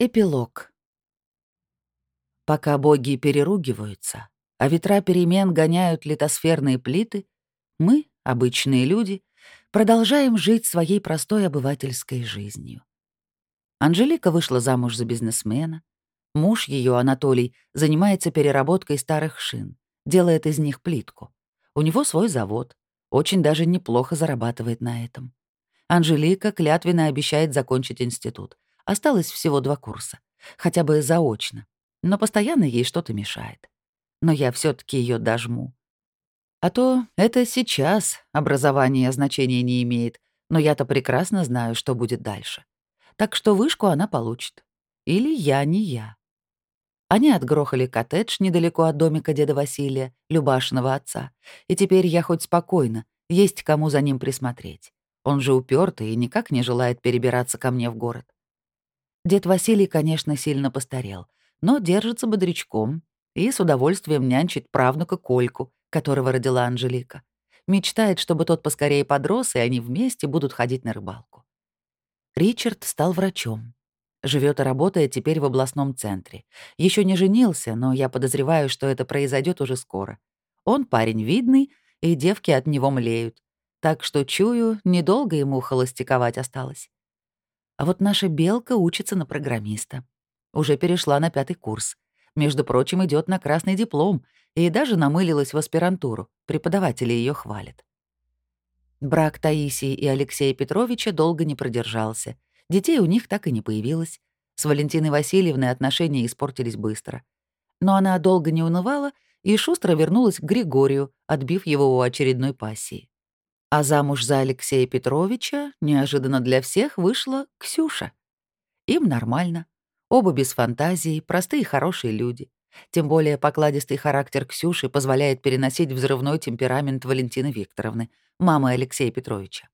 Эпилог. Пока боги переругиваются, а ветра перемен гоняют литосферные плиты, мы, обычные люди, продолжаем жить своей простой обывательской жизнью. Анжелика вышла замуж за бизнесмена. Муж ее, Анатолий, занимается переработкой старых шин, делает из них плитку. У него свой завод, очень даже неплохо зарабатывает на этом. Анжелика клятвенно обещает закончить институт — Осталось всего два курса. Хотя бы заочно. Но постоянно ей что-то мешает. Но я все таки ее дожму. А то это сейчас образование значения не имеет, но я-то прекрасно знаю, что будет дальше. Так что вышку она получит. Или я не я. Они отгрохали коттедж недалеко от домика деда Василия, Любашиного отца, и теперь я хоть спокойно, есть кому за ним присмотреть. Он же упертый и никак не желает перебираться ко мне в город. Дед Василий, конечно, сильно постарел, но держится бодрячком и с удовольствием нянчит правнука Кольку, которого родила Анжелика. Мечтает, чтобы тот поскорее подрос, и они вместе будут ходить на рыбалку. Ричард стал врачом. Живет и работает теперь в областном центре. Еще не женился, но я подозреваю, что это произойдет уже скоро. Он парень видный, и девки от него млеют. Так что, чую, недолго ему холостяковать осталось. А вот наша белка учится на программиста. Уже перешла на пятый курс. Между прочим, идет на красный диплом и даже намылилась в аспирантуру. Преподаватели ее хвалят. Брак Таисии и Алексея Петровича долго не продержался. Детей у них так и не появилось. С Валентиной Васильевной отношения испортились быстро. Но она долго не унывала и шустро вернулась к Григорию, отбив его у очередной пассии. А замуж за Алексея Петровича, неожиданно для всех, вышла Ксюша. Им нормально. Оба без фантазии, простые хорошие люди. Тем более покладистый характер Ксюши позволяет переносить взрывной темперамент Валентины Викторовны, мамы Алексея Петровича.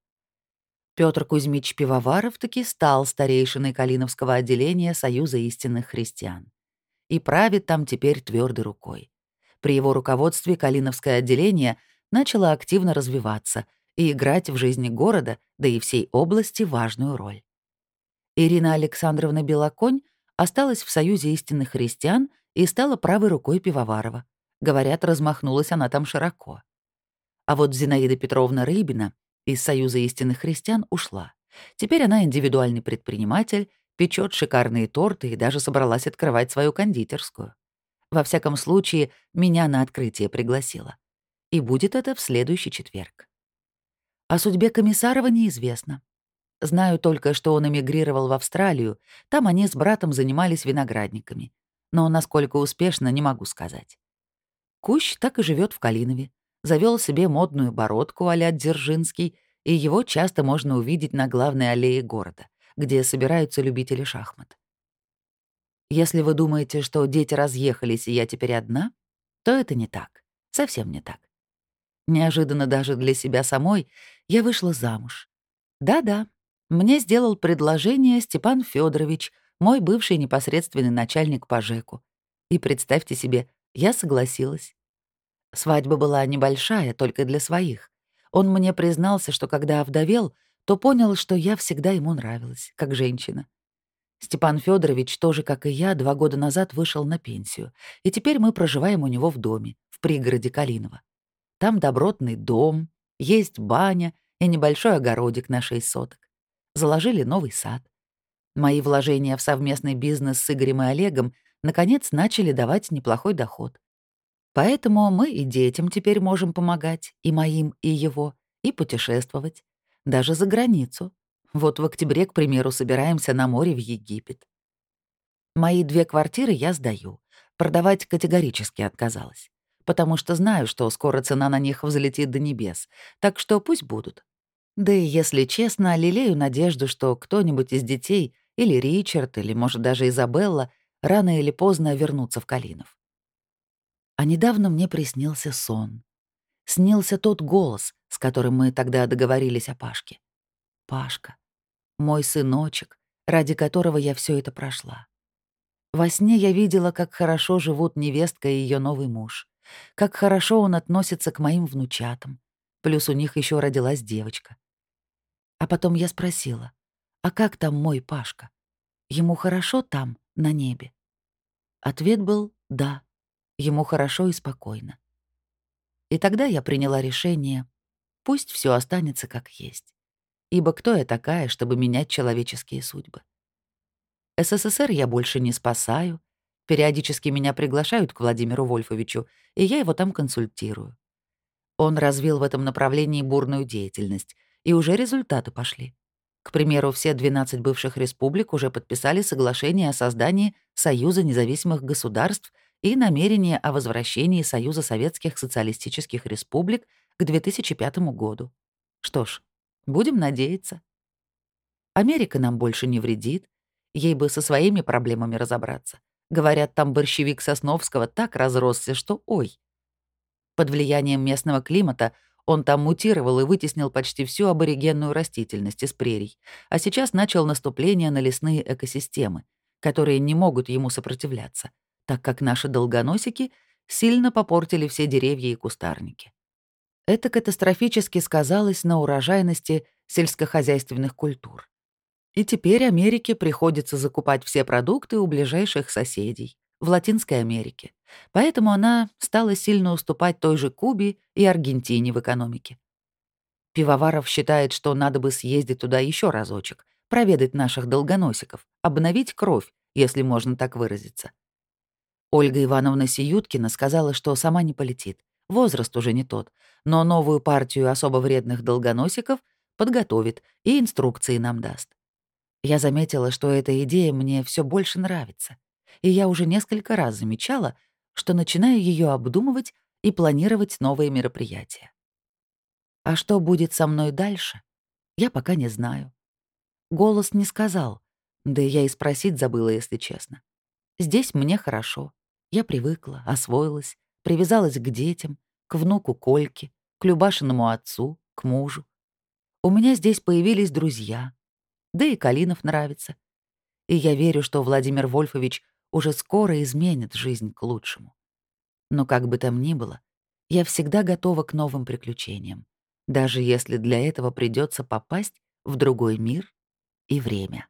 Петр Кузьмич Пивоваров таки стал старейшиной Калиновского отделения Союза истинных христиан. И правит там теперь твердой рукой. При его руководстве Калиновское отделение начало активно развиваться — и играть в жизни города, да и всей области важную роль. Ирина Александровна Белоконь осталась в Союзе истинных христиан и стала правой рукой Пивоварова. Говорят, размахнулась она там широко. А вот Зинаида Петровна Рыбина из Союза истинных христиан ушла. Теперь она индивидуальный предприниматель, печет шикарные торты и даже собралась открывать свою кондитерскую. Во всяком случае, меня на открытие пригласила. И будет это в следующий четверг. О судьбе Комиссарова неизвестно. Знаю только, что он эмигрировал в Австралию, там они с братом занимались виноградниками. Но насколько успешно, не могу сказать. Кущ так и живет в Калинове. Завел себе модную бородку а-ля Дзержинский, и его часто можно увидеть на главной аллее города, где собираются любители шахмат. Если вы думаете, что дети разъехались, и я теперь одна, то это не так. Совсем не так. Неожиданно даже для себя самой я вышла замуж. Да-да, мне сделал предложение Степан Федорович, мой бывший непосредственный начальник по ЖЭКу. И представьте себе, я согласилась. Свадьба была небольшая, только для своих. Он мне признался, что когда овдовел, то понял, что я всегда ему нравилась, как женщина. Степан Федорович тоже, как и я, два года назад вышел на пенсию, и теперь мы проживаем у него в доме, в пригороде Калинова. Там добротный дом, есть баня и небольшой огородик на шесть соток. Заложили новый сад. Мои вложения в совместный бизнес с Игорем и Олегом наконец начали давать неплохой доход. Поэтому мы и детям теперь можем помогать, и моим, и его, и путешествовать. Даже за границу. Вот в октябре, к примеру, собираемся на море в Египет. Мои две квартиры я сдаю. Продавать категорически отказалась потому что знаю, что скоро цена на них взлетит до небес, так что пусть будут. Да и, если честно, лелею надежду, что кто-нибудь из детей, или Ричард, или, может, даже Изабелла, рано или поздно вернутся в Калинов. А недавно мне приснился сон. Снился тот голос, с которым мы тогда договорились о Пашке. Пашка. Мой сыночек, ради которого я все это прошла. Во сне я видела, как хорошо живут невестка и ее новый муж. Как хорошо он относится к моим внучатам. Плюс у них еще родилась девочка. А потом я спросила, а как там мой Пашка? Ему хорошо там, на небе? Ответ был «да». Ему хорошо и спокойно. И тогда я приняла решение, пусть все останется как есть. Ибо кто я такая, чтобы менять человеческие судьбы? СССР я больше не спасаю. Периодически меня приглашают к Владимиру Вольфовичу, и я его там консультирую. Он развил в этом направлении бурную деятельность, и уже результаты пошли. К примеру, все 12 бывших республик уже подписали соглашение о создании Союза независимых государств и намерение о возвращении Союза Советских Социалистических Республик к 2005 году. Что ж, будем надеяться. Америка нам больше не вредит, ей бы со своими проблемами разобраться. Говорят, там борщевик Сосновского так разросся, что ой. Под влиянием местного климата он там мутировал и вытеснил почти всю аборигенную растительность из прерий, а сейчас начал наступление на лесные экосистемы, которые не могут ему сопротивляться, так как наши долгоносики сильно попортили все деревья и кустарники. Это катастрофически сказалось на урожайности сельскохозяйственных культур. И теперь Америке приходится закупать все продукты у ближайших соседей, в Латинской Америке, поэтому она стала сильно уступать той же Кубе и Аргентине в экономике. Пивоваров считает, что надо бы съездить туда еще разочек, проведать наших долгоносиков, обновить кровь, если можно так выразиться. Ольга Ивановна Сиюткина сказала, что сама не полетит, возраст уже не тот, но новую партию особо вредных долгоносиков подготовит и инструкции нам даст. Я заметила, что эта идея мне все больше нравится и я уже несколько раз замечала, что начинаю ее обдумывать и планировать новые мероприятия. А что будет со мной дальше, я пока не знаю. Голос не сказал, да я и спросить забыла, если честно. Здесь мне хорошо. Я привыкла, освоилась, привязалась к детям, к внуку Кольке, к Любашиному отцу, к мужу. У меня здесь появились друзья. Да и Калинов нравится. И я верю, что Владимир Вольфович уже скоро изменит жизнь к лучшему. Но как бы там ни было, я всегда готова к новым приключениям, даже если для этого придется попасть в другой мир и время.